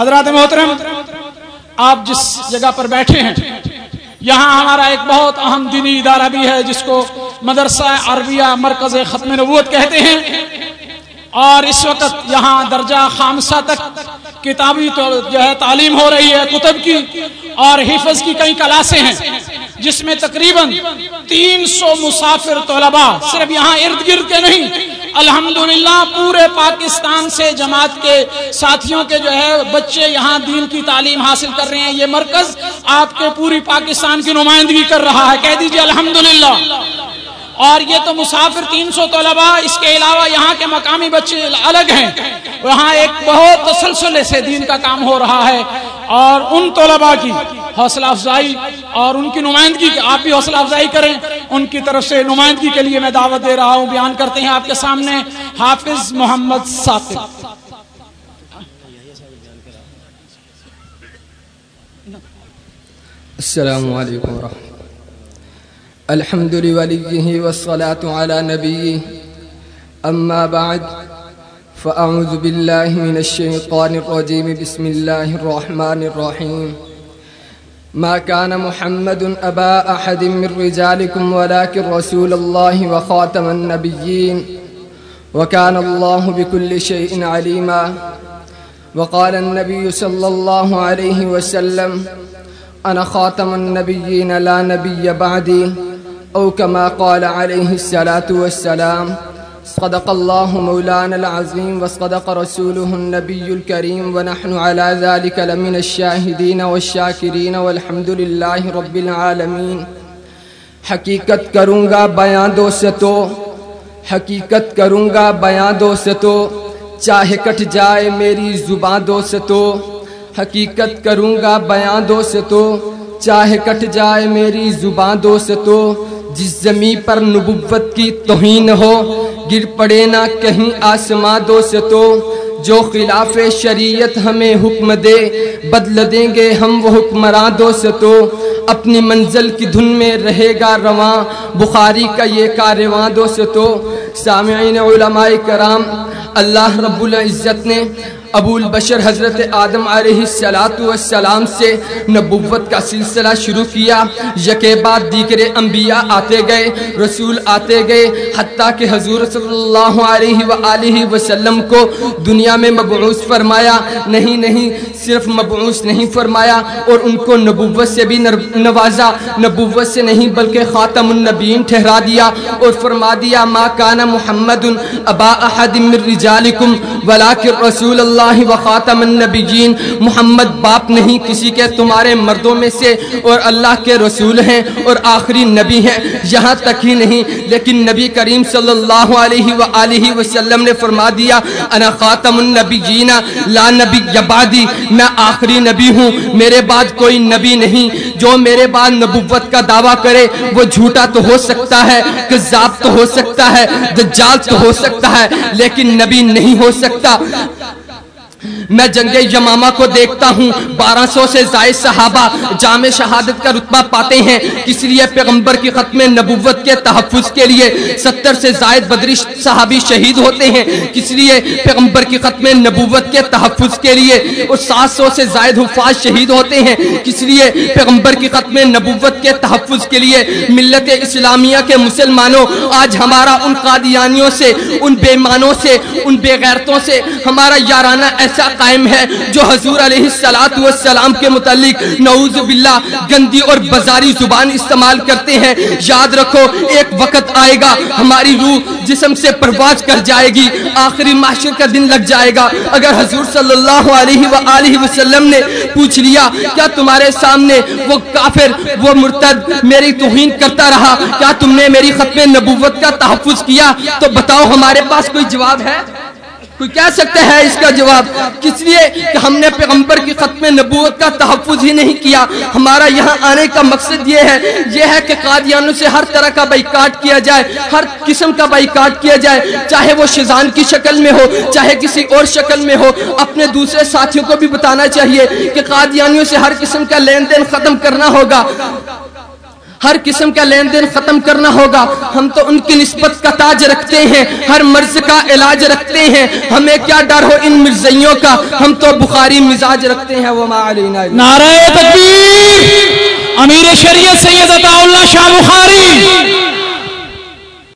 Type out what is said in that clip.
حضرات محترم، آپ جس جگہ پر بیٹھے ہیں، یہاں ہمارا ایک بہت اہم دینی ادارہ بھی ہے، جس کو مدرسہ عربیہ مرکز ختم نبوت کہتے ہیں۔ اور اس وقت یہاں درجہ خامسہ تک کتابی جو ہے، تعلیم ہو رہی ہے، کتب کی اور حفظ کی کئی کلاسیں ہیں۔ جس میں تقریباً تین سو مسافر طلباء صرف یہاں ارد گرد کے نہیں، الحمدللہ پورے پاکستان سے جماعت کے ساتھیوں کے جو ہے، بچے یہاں دین کی تعلیم حاصل کر رہے ہیں، یہ مرکز آپ کے پوری پاکستان کی نمائندگی کر رہا ہے۔ کہہ دیجیے الحمدللہ۔ اور یہ تو مسافر تین سو طلباء، اس کے علاوہ یہاں کے مقامی بچے الگ ہیں۔ وہاں ایک بہت تسلسل سے دین کا کام ہو رہا ہے۔ اور ان طلباء کی حوصلہ افزائی اور ان کی نمائندگی کی آپ بھی حوصلہ افزائی کریں۔ ان کی طرف سے نمائندگی کے لیے میں دعوت دے رہا ہوں۔ بیان کرتے ہیں آپ کے سامنے حافظ محمد ثاقب السلام علیکم ورحمۃ الحمد لوليه والصلاة على نبيه أما بعد فأعوذ بالله من الشيطان الرجيم بسم الله الرحمن الرحيم ما كان محمد أبا أحد من رجالكم ولكن رسول الله وخاتم النبيين وكان الله بكل شيء عليما وقال النبي صلى الله عليه وسلم أنا خاتم النبيين لا نبي بعدي أو كما قال عليه الصلاة والسلام. صدق الله مولانا العظيم وصدق رسوله النبي الكريم ونحن على ذلك لمن الشاهدين والشاكرين والحمد لله رب العالمين حقیقت کروں گا بیاں دوستو حقیقت کروں گا بیاں دوستو چاہے کٹ جائے میری زبان دوستو حقیقت کروں گا بیاں دوستو چاہے کٹ جائے میری زبان دوستو جس زمین پر نبوت کی توہین ہو، گر پڑے نہ کہیں آسماں دو ستو جو خلاف شریعت ہمیں حکم دے، بدل دیں گے ہم وہ حکمراں دو ستو اپنی منزل کی دھن میں رہے گا رواں، بخاری کا یہ کارواں دو ستو سامعین علماء کرام، اللہ رب العزت نے ابو البشر حضرت آدم علیہ السلام سے نبوت کا سلسلہ شروع کیا۔ یکے بعد دیگر انبیاء آتے گئے، رسول آتے گئے، حتیٰ کہ حضور صلی اللہ علیہ وآلہ وسلم کو دنیا میں مبعوث فرمایا۔ نہیں نہیں، صرف مبعوث نہیں فرمایا، اور ان کو نبوت سے بھی نوازا۔ نبوت سے نہیں، بلکہ خاتم النبین ٹھہرا دیا اور فرما دیا، ما کان محمد ابا احد من رجالکم ولیکن رسول اللہ و خاتم النبیین، محمد باپ نہیں، کسی کے تمہارے مردوں میں سے، اور اللہ کے رسول ہیں، اور آخری نبی ہیں، یہاں تک ہی نہیں، لیکن نبی کریم صلی اللہ علیہ وآلہ وسلم نے فرما دیا، انا خاتم النبیین، لا نبی یبادی میں آخری نبی ہوں، میرے بعد کوئی نبی نہیں، جو میرے بعد نبوت کا دعویٰ کرے، وہ جھوٹا تو ہو سکتا ہے قذاب تو ہو سکتا ہے دجال تو ہو سکتا ہے لیکن نبی نہیں ہو سکتا۔ میں جنگ یمامہ کو دیکھتا ہوں۔ بارہ سو سے زائد صحابہ جامع شہادت کا رتبہ پاتے ہیں۔ کس لیے پیغمبر کی ختم نبوت کے تحفظ کے لیے ستر سے زائد بدری صحابی شہید ہوتے ہیں۔ کس لیے پیغمبر کی ختم نبوت کے تحفظ کے لیے اور سات سو سے زائد حفاظ شہید ہوتے ہیں۔ کس لیے پیغمبر کی ختم نبوت کے تحفظ کے لیے ملت اسلامیہ کے مسلمانوں، آج ہمارا ان قادیانیوں سے، ان بیمانوں سے، ان بے غیرتوں سے، ہمارا یارانہ ایسا قائم ہے، جو حضور علیہ السلام کے متعلق نعوذ باللہ گندی اور بزاری زبان استعمال کرتے ہیں۔ یاد رکھو، ایک وقت آئے گا، ہماری روح جسم سے پرواز کر جائے گی، آخری معاشر کا دن لگ جائے گا۔ اگر حضور صلی اللہ علیہ وآلہ وسلم نے پوچھ لیا، کیا تمہارے سامنے وہ کافر، وہ مرتد میری توہین کرتا رہا؟ کیا تم نے میری ختم نبوت کا تحفظ کیا؟ تو بتاؤ، ہمارے پاس کوئی جواب ہے؟ کوئی کہہ سکتے ہیں اس کا جواب؟ کس لیے کہ ہم نے پیغمبر کی ختم نبوت کا تحفظ ہی نہیں کیا؟ ہمارا یہاں آنے کا مقصد یہ ہے یہ ہے کہ قادیانوں سے ہر طرح کا بائیکاٹ کیا جائے، ہر قسم کا بائیکاٹ کیا جائے، چاہے وہ شیزان کی شکل میں ہو، چاہے کسی اور شکل میں ہو۔ اپنے دوسرے ساتھیوں کو بھی بتانا چاہیے کہ قادیانیوں سے ہر قسم کا لین دین ختم کرنا ہوگا۔ ہر قسم کا لین دین ختم کرنا ہوگا۔ ہم تو ان کی نسبت کا تاج رکھتے ہیں، ہر مرض کا علاج رکھتے ہیں۔ ہمیں کیا ڈر ہو ان مرزیوں کا؟ ہم تو بخاری مزاج رکھتے ہیں۔ وہ نعرہ تکبیر، امیر شریعت سید عطا اللہ شاہ بخاری۔